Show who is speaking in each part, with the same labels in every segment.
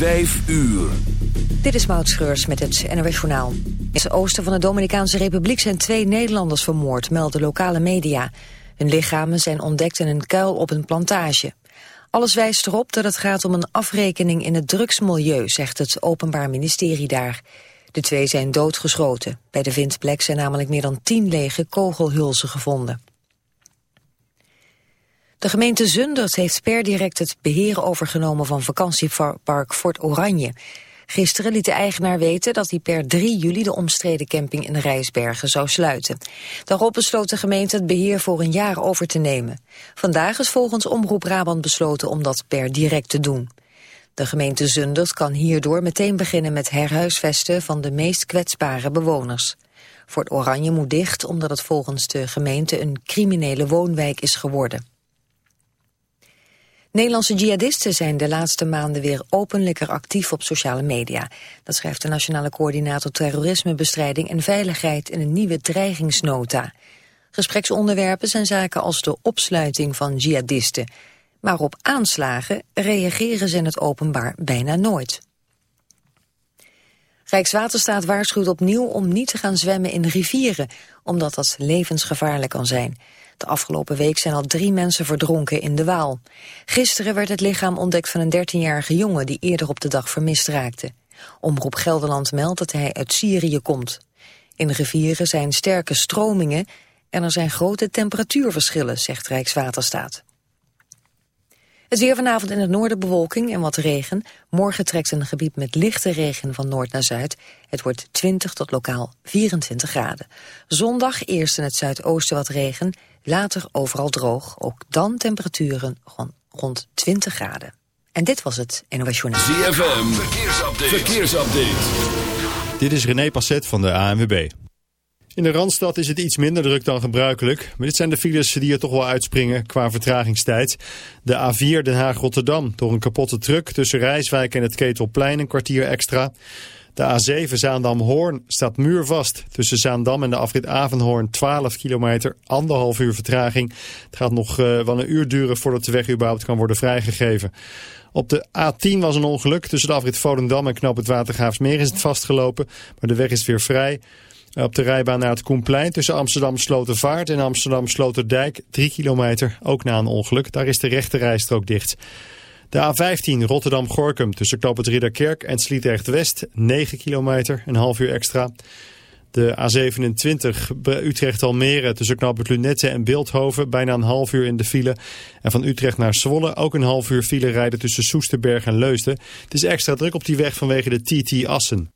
Speaker 1: Vijf uur.
Speaker 2: Dit is Maud met het NOS Journaal. In het oosten van de Dominicaanse Republiek zijn twee Nederlanders vermoord, melden lokale media. Hun lichamen zijn ontdekt in een kuil op een plantage. Alles wijst erop dat het gaat om een afrekening in het drugsmilieu, zegt het Openbaar Ministerie daar. De twee zijn doodgeschoten. Bij de vindplek zijn namelijk meer dan tien lege kogelhulzen gevonden. De gemeente Zundert heeft per direct het beheer overgenomen van vakantiepark Fort Oranje. Gisteren liet de eigenaar weten dat hij per 3 juli de omstreden camping in Rijsbergen zou sluiten. Daarop besloot de gemeente het beheer voor een jaar over te nemen. Vandaag is volgens Omroep Brabant besloten om dat per direct te doen. De gemeente Zundert kan hierdoor meteen beginnen met herhuisvesten van de meest kwetsbare bewoners. Fort Oranje moet dicht omdat het volgens de gemeente een criminele woonwijk is geworden. Nederlandse jihadisten zijn de laatste maanden weer openlijker actief op sociale media. Dat schrijft de Nationale Coördinator Terrorismebestrijding en Veiligheid in een nieuwe dreigingsnota. Gespreksonderwerpen zijn zaken als de opsluiting van jihadisten. Maar op aanslagen reageren ze in het openbaar bijna nooit. Rijkswaterstaat waarschuwt opnieuw om niet te gaan zwemmen in rivieren, omdat dat levensgevaarlijk kan zijn. De afgelopen week zijn al drie mensen verdronken in de Waal. Gisteren werd het lichaam ontdekt van een 13-jarige jongen die eerder op de dag vermist raakte. Omroep Gelderland meldt dat hij uit Syrië komt. In de rivieren zijn sterke stromingen en er zijn grote temperatuurverschillen, zegt Rijkswaterstaat. Het weer vanavond in het noorden bewolking en wat regen. Morgen trekt een gebied met lichte regen van noord naar zuid. Het wordt 20 tot lokaal 24 graden. Zondag eerst in het zuidoosten wat regen, later overal droog. Ook dan temperaturen rond 20 graden. En dit was het NOS Journaal.
Speaker 1: ZFM, verkeersupdate. verkeersupdate.
Speaker 3: Dit is René Passet van de ANWB. In de Randstad is het iets minder druk dan gebruikelijk. Maar dit zijn de files die er toch wel uitspringen qua vertragingstijd. De A4 Den Haag-Rotterdam door een kapotte truck tussen Rijswijk en het Ketelplein een kwartier extra. De A7 Zaandam-Hoorn staat muurvast. Tussen Zaandam en de afrit Avenhoorn 12 kilometer, anderhalf uur vertraging. Het gaat nog uh, wel een uur duren voordat de weg überhaupt kan worden vrijgegeven. Op de A10 was een ongeluk. Tussen de afrit Volendam en Knoop het Watergraafsmeer is het vastgelopen. Maar de weg is weer vrij. Op de rijbaan naar het Koenplein tussen Amsterdam Slotervaart en Amsterdam Sloterdijk 3 kilometer, ook na een ongeluk. Daar is de rechte rijstrook dicht. De A15 Rotterdam-Gorkum tussen Knoop het Ridderkerk en Sliedrecht-West 9 kilometer, een half uur extra. De A27 Utrecht-Almere tussen het Lunette en Beeldhoven bijna een half uur in de file. En van Utrecht naar Zwolle ook een half uur file rijden tussen Soesterberg en Leusden. Het is extra druk op die weg vanwege de TT Assen.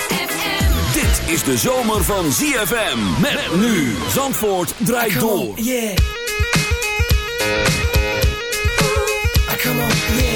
Speaker 1: Dit is de zomer van ZFM. Met nu. Zandvoort draait door.
Speaker 4: Yeah. Come on, yeah.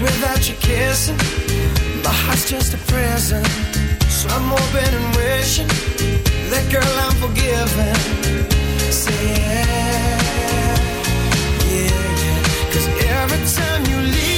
Speaker 5: without you kissing. My heart's just a prison. So I'm hoping and wishing that girl I'm forgiven. Say yeah, yeah, yeah. Cause every time you leave.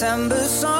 Speaker 6: December song.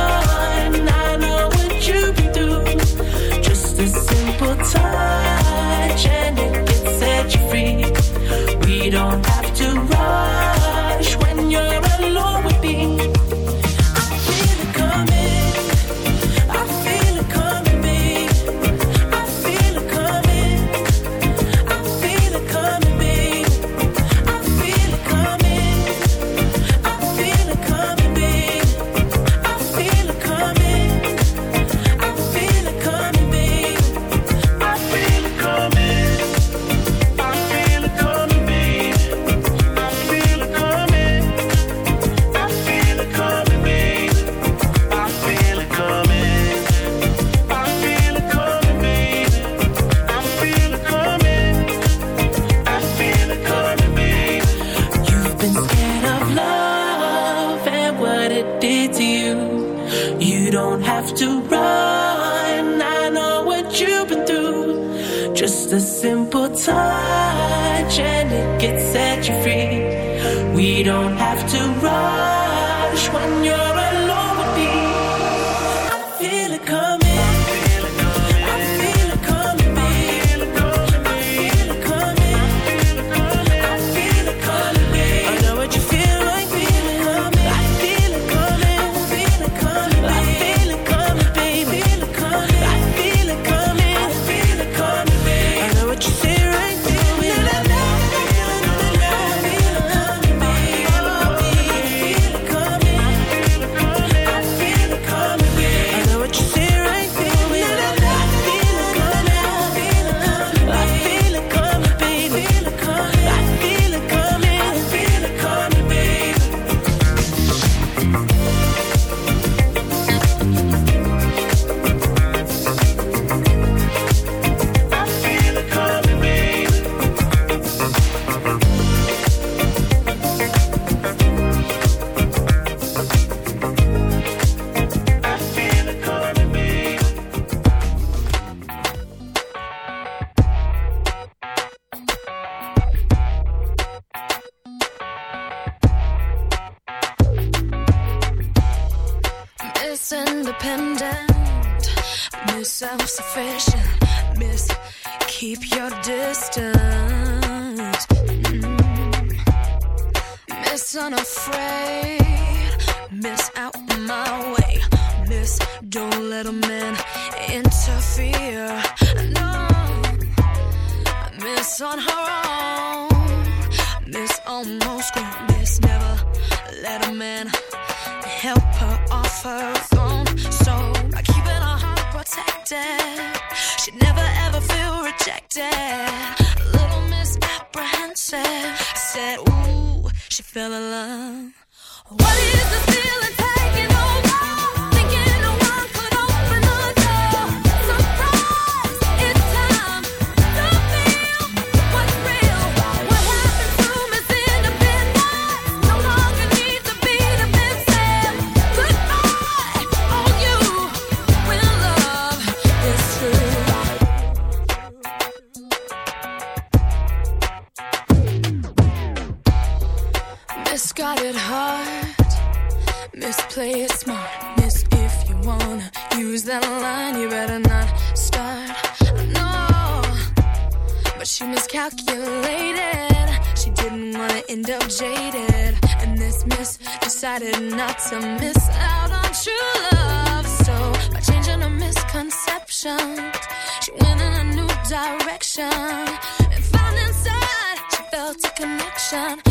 Speaker 7: She went in a new direction and found inside she felt a connection.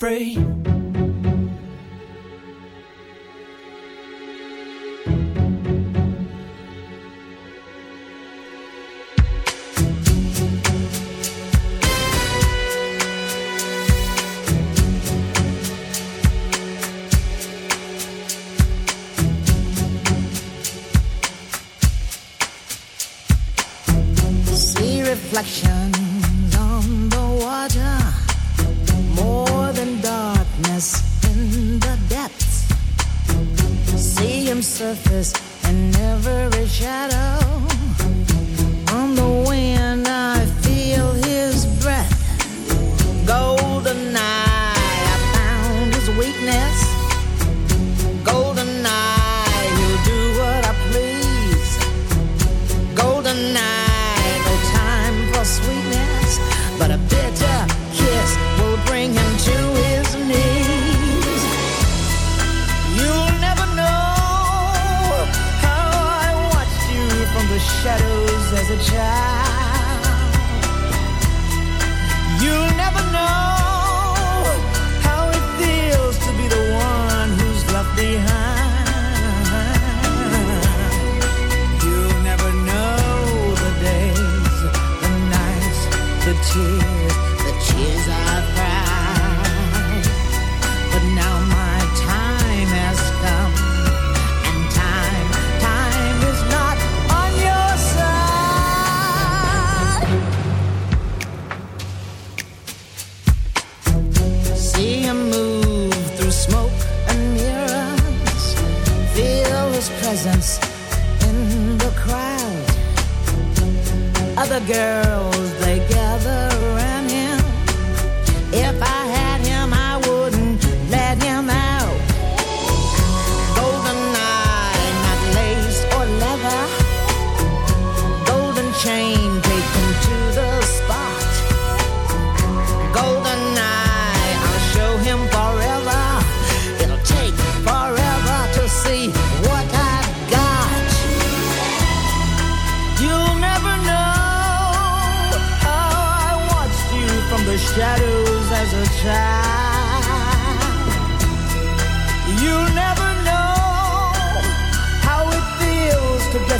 Speaker 8: free.